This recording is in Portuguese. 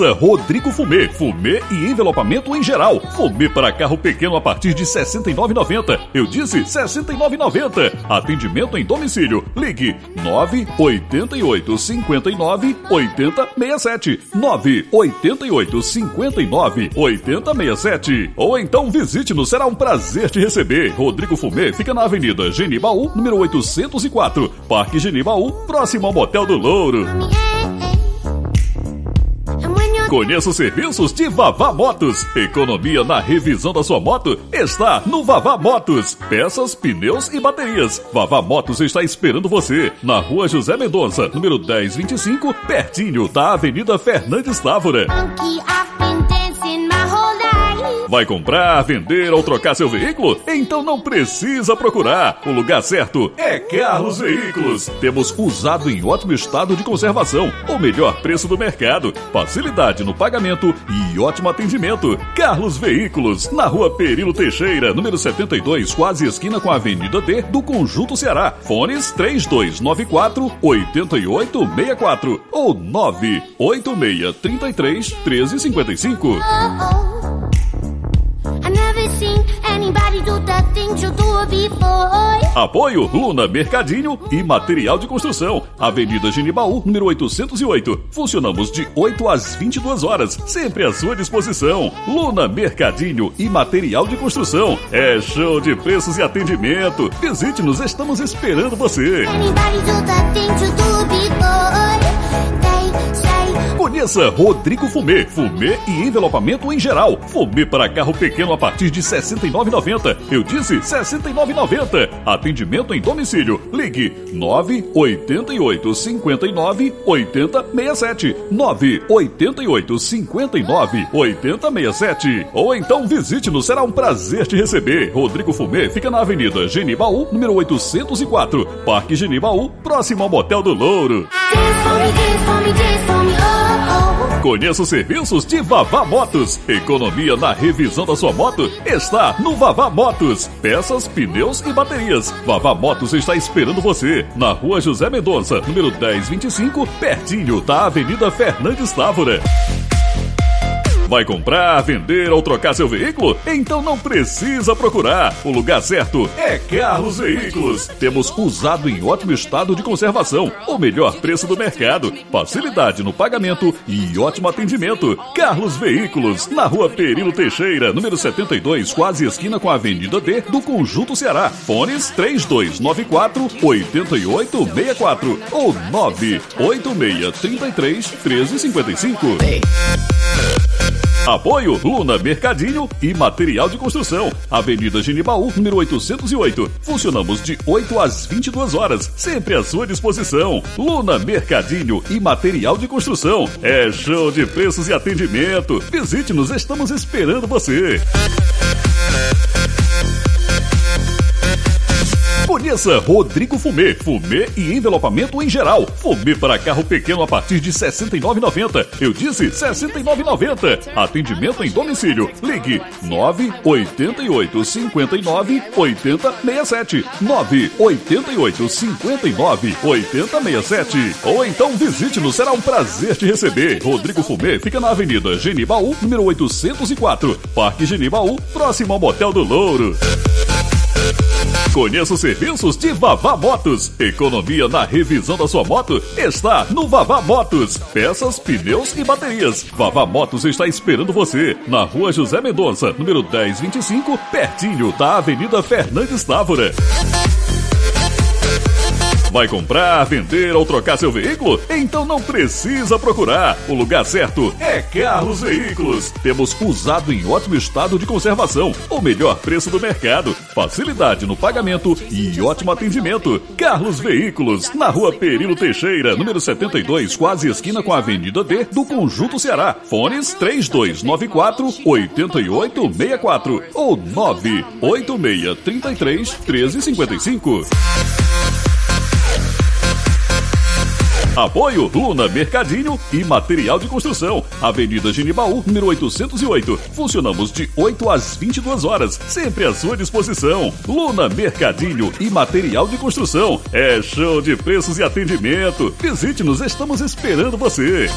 Rodrigo Fumê, fumê e envelopamento em geral. Fumê para carro pequeno a partir de R$ 69,90. Eu disse R$ 69,90. Atendimento em domicílio. Ligue 988 59 80 67. 988 59 80 67. Ou então visite-nos, será um prazer te receber. Rodrigo Fumê fica na Avenida Genibaú, número 804, Parque Genibaú, próximo ao Motel do Louro. Conheça os serviços de Vavá Motos. Economia na revisão da sua moto está no Vavá Motos. Peças, pneus e baterias. Vavá Motos está esperando você na Rua José Mendonça, número 1025, pertinho da Avenida Fernandes Távora. Vai comprar, vender ou trocar seu veículo? Então não precisa procurar. O lugar certo é Carlos Veículos. Temos usado em ótimo estado de conservação, o melhor preço do mercado, facilidade no pagamento e ótimo atendimento. Carlos Veículos, na rua Perilo Teixeira, número 72, quase esquina com a Avenida D do Conjunto Ceará. Fones 3294 8864 ou 986 33 1355. Apoio Luna Mercadinho e Material de Construção. Avenida Genibaú, número 808. Funcionamos de 8 às 22 horas, sempre à sua disposição. Luna Mercadinho e Material de Construção. É show de preços e atendimento. Visite-nos, estamos esperando você. Conheça Rodrigo Fumê, fumê e envelopamento em geral. Fumê para carro pequeno a partir de R$ 69,90. Eu disse R$ 69,90. Atendimento em domicílio. Ligue 988 59 80 67. 988 59 80 67. Ou então visite-nos, será um prazer te receber. Rodrigo Fumê fica na Avenida Genibaú, número 804, Parque Genibaú, próximo ao Motel do Louro. Conheça os serviços de Vavá Motos. Economia na revisão da sua moto está no Vavá Motos. Peças, pneus e baterias. Vavá Motos está esperando você na rua José Mendonça, número 1025, pertinho da Avenida Fernandes Távora. Vai comprar, vender ou trocar seu veículo? Então não precisa procurar. O lugar certo é Carlos Veículos. Temos usado em ótimo estado de conservação, o melhor preço do mercado, facilidade no pagamento e ótimo atendimento. Carlos Veículos, na rua Perilo Teixeira, número 72, quase esquina com a Avenida D do Conjunto Ceará. Fones 3294 8864 ou 986 33 1355. Apoio Luna Mercadinho e Material de Construção. Avenida Genibaú, número 808. Funcionamos de 8 às 22 horas, sempre à sua disposição. Luna Mercadinho e Material de Construção. É show de preços e atendimento. Visite-nos, estamos esperando você. Conheça Rodrigo Fumê, fumê e envelopamento em geral. Fumê para carro pequeno a partir de R$ 69,90. Eu disse R$ 69,90. Atendimento em domicílio. Ligue 988 59 80 67. 988 59 80 67. Ou então visite-nos, será um prazer te receber. Rodrigo Fumê fica na Avenida Genibaú, número 804, Parque Genibaú, próximo ao Motel do Louro. Conheça os serviços de Vavá Motos. Economia na revisão da sua moto está no Vavá Motos. Peças, pneus e baterias. Vavá Motos está esperando você na rua José Mendonça, número 1025, pertinho da Avenida Fernandes Távora. Vai comprar, vender ou trocar seu veículo? Então não precisa procurar. O lugar certo é Carlos Veículos. Temos usado em ótimo estado de conservação, o melhor preço do mercado, facilidade no pagamento e ótimo atendimento. Carlos Veículos, na rua Perilo Teixeira, número 72, quase esquina com a Avenida D do Conjunto Ceará. Fones 3294 8864 ou 986 33 1355. Apoio Luna Mercadinho e Material de Construção. Avenida Genibaú, número 808. Funcionamos de 8 às 22 horas, sempre à sua disposição. Luna Mercadinho e Material de Construção. É show de preços e atendimento. Visite-nos, estamos esperando você.